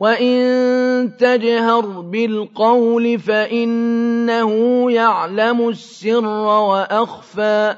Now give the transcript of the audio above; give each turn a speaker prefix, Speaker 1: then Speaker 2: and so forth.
Speaker 1: وَإِن تَجْهَرْ بِالْقَوْلِ فَإِنَّهُ يَعْلَمُ السِّرَّ وَأَخْفَى